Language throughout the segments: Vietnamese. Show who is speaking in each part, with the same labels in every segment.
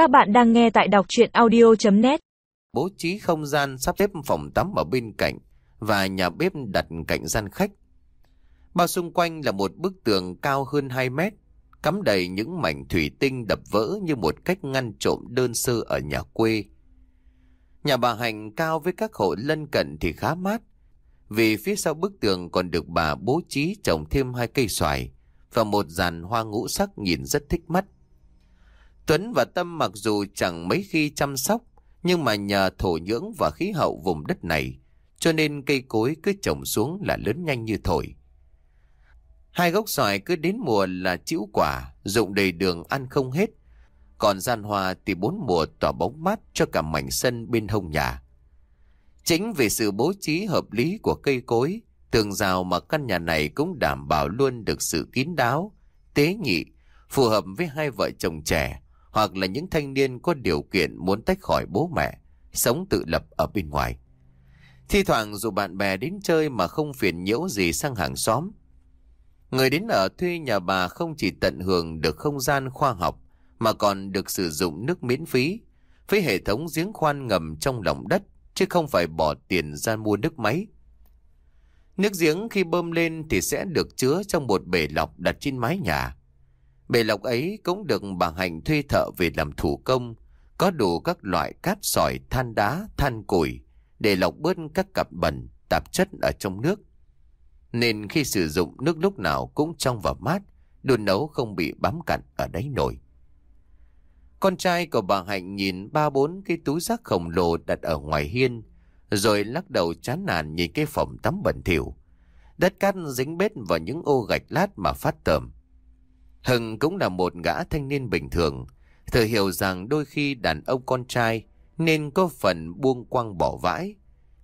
Speaker 1: Các bạn đang nghe tại đọc chuyện audio.net
Speaker 2: Bố trí không gian sắp xếp phòng tắm ở bên cạnh và nhà bếp đặt cạnh gian khách. Bao xung quanh là một bức tường cao hơn 2 mét, cắm đầy những mảnh thủy tinh đập vỡ như một cách ngăn trộm đơn sơ ở nhà quê. Nhà bà Hành cao với các hộ lân cận thì khá mát, vì phía sau bức tường còn được bà bố trí trồng thêm hai cây xoài và một dàn hoa ngũ sắc nhìn rất thích mắt. Tuấn và Tâm mặc dù chẳng mấy khi chăm sóc, nhưng mà nhờ thổ nhưỡng và khí hậu vùng đất này, cho nên cây cối cứ trồng xuống là lớn nhanh như thổi. Hai gốc xoài cứ đến mùa là chĩu quả, rụng đầy đường ăn không hết. Còn gian hoa thì bốn mùa tỏa bóng mát cho cả mảnh sân bên hông nhà. Chính vì sự bố trí hợp lý của cây cối, tường rào mà căn nhà này cũng đảm bảo luôn được sự kín đáo, tế nhị, phù hợp với hai vợ chồng trẻ hoặc là những thanh niên có điều kiện muốn tách khỏi bố mẹ, sống tự lập ở bên ngoài. Thi thoảng dù bạn bè đến chơi mà không phiền nhiễu gì sang hàng xóm. Người đến ở thuê nhà bà không chỉ tận hưởng được không gian khoa học mà còn được sử dụng nước miễn phí với hệ thống giếng khoan ngầm trong lòng đất chứ không phải bỏ tiền ra mua nước máy. Nước giếng khi bơm lên thì sẽ được chứa trong một bể lọc đặt trên mái nhà. Bể lọc ấy cũng được bà Hạnh thuê thợ về làm thủ công, có đủ các loại cát sỏi, than đá, than củi để lọc bớt các cặp bẩn, tạp chất ở trong nước. Nên khi sử dụng nước lúc nào cũng trong và mát, đun nấu không bị bám cặn ở đáy nồi. Con trai của bà Hạnh nhìn ba bốn cái túi rác khổng lồ đặt ở ngoài hiên, rồi lắc đầu chán nản nhìn cái phòng tắm bẩn thỉu. Đất cát dính bết vào những ô gạch lát mà phát tởm. Hưng cũng là một gã thanh niên bình thường, thừa hiểu rằng đôi khi đàn ông con trai nên có phần buông quăng bỏ vãi.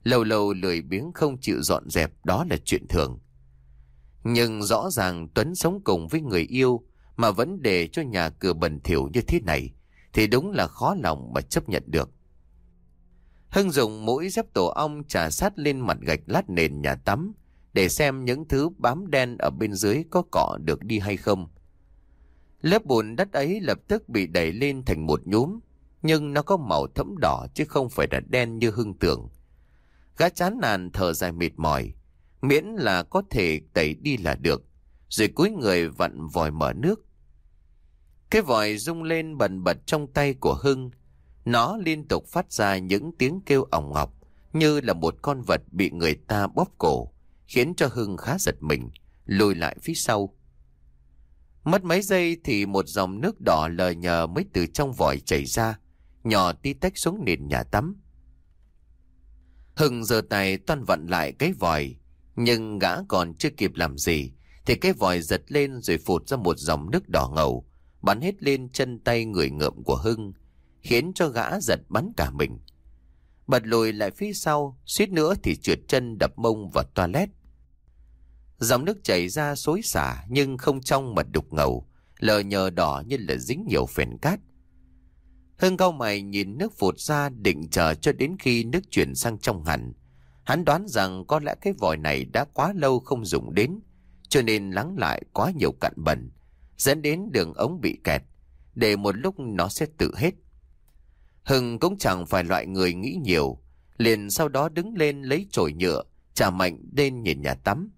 Speaker 2: Lâu lâu lười biếng không chịu dọn dẹp đó là chuyện thường. Nhưng rõ ràng Tuấn sống cùng với người yêu mà vẫn để cho nhà cửa bẩn thỉu như thế này thì đúng là khó lòng mà chấp nhận được. Hưng dùng mũi dép tổ ong trà sát lên mặt gạch lát nền nhà tắm để xem những thứ bám đen ở bên dưới có cọ được đi hay không. Lớp bùn đất ấy lập tức bị đẩy lên thành một nhúm, nhưng nó có màu thẫm đỏ chứ không phải là đen như hưng tưởng. Gã chán nản thở dài mệt mỏi, miễn là có thể tẩy đi là được, rồi cúi người vặn vòi mở nước. Cái vòi rung lên bần bật trong tay của Hưng, nó liên tục phát ra những tiếng kêu ỏng ngọc, như là một con vật bị người ta bóp cổ, khiến cho Hưng khá giật mình, lùi lại phía sau. Mất mấy giây thì một dòng nước đỏ lờ nhờ mới từ trong vòi chảy ra, nhỏ tí tách xuống nền nhà tắm. Hưng giơ tay toan vặn lại cái vòi, nhưng gã còn chưa kịp làm gì, thì cái vòi giật lên rồi phụt ra một dòng nước đỏ ngầu, bắn hết lên chân tay người ngợm của Hưng, khiến cho gã giật bắn cả mình. Bật lùi lại phía sau, suýt nữa thì trượt chân đập mông vào toilet. Dòng nước chảy ra xối xả nhưng không trong mà đục ngầu, lờ nhờ đỏ như là dính nhiều phèn cát. Hưng cao mày nhìn nước vụt ra định chờ cho đến khi nước chuyển sang trong hẳn. Hắn đoán rằng có lẽ cái vòi này đã quá lâu không dùng đến, cho nên lắng lại quá nhiều cặn bẩn, dẫn đến đường ống bị kẹt, để một lúc nó sẽ tự hết. Hưng cũng chẳng phải loại người nghĩ nhiều, liền sau đó đứng lên lấy chổi nhựa, trả mạnh lên nhìn nhà tắm.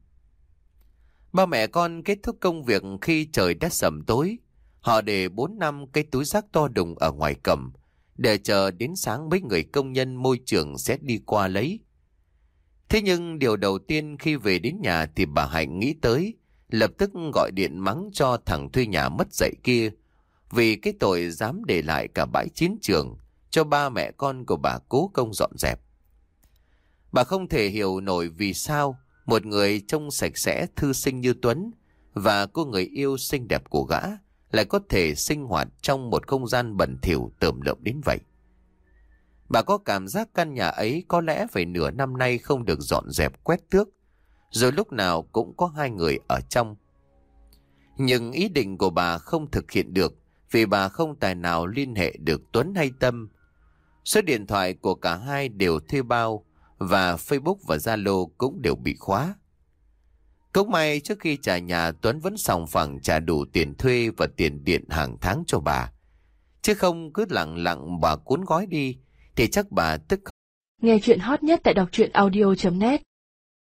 Speaker 2: Ba mẹ con kết thúc công việc khi trời đã sầm tối. Họ để 4 năm cái túi rác to đùng ở ngoài cầm, để chờ đến sáng mấy người công nhân môi trường sẽ đi qua lấy. Thế nhưng điều đầu tiên khi về đến nhà thì bà Hạnh nghĩ tới, lập tức gọi điện mắng cho thằng thuê nhà mất dạy kia, vì cái tội dám để lại cả bãi chiến trường cho ba mẹ con của bà cố công dọn dẹp. Bà không thể hiểu nổi vì sao một người trông sạch sẽ thư sinh như Tuấn và cô người yêu xinh đẹp của gã lại có thể sinh hoạt trong một không gian bẩn thỉu tởm lợm đến vậy. Bà có cảm giác căn nhà ấy có lẽ phải nửa năm nay không được dọn dẹp quét tước, rồi lúc nào cũng có hai người ở trong. Nhưng ý định của bà không thực hiện được vì bà không tài nào liên hệ được Tuấn hay Tâm. Số điện thoại của cả hai đều thuê bao và Facebook và Zalo cũng đều bị khóa. Cũng may trước khi trả nhà Tuấn vẫn sòng phẳng trả đủ tiền thuê và tiền điện hàng tháng cho bà. Chứ không cứ lặng lặng bà cuốn gói đi, thì chắc bà tức
Speaker 3: Nghe chuyện hot nhất tại đọc truyện audio.net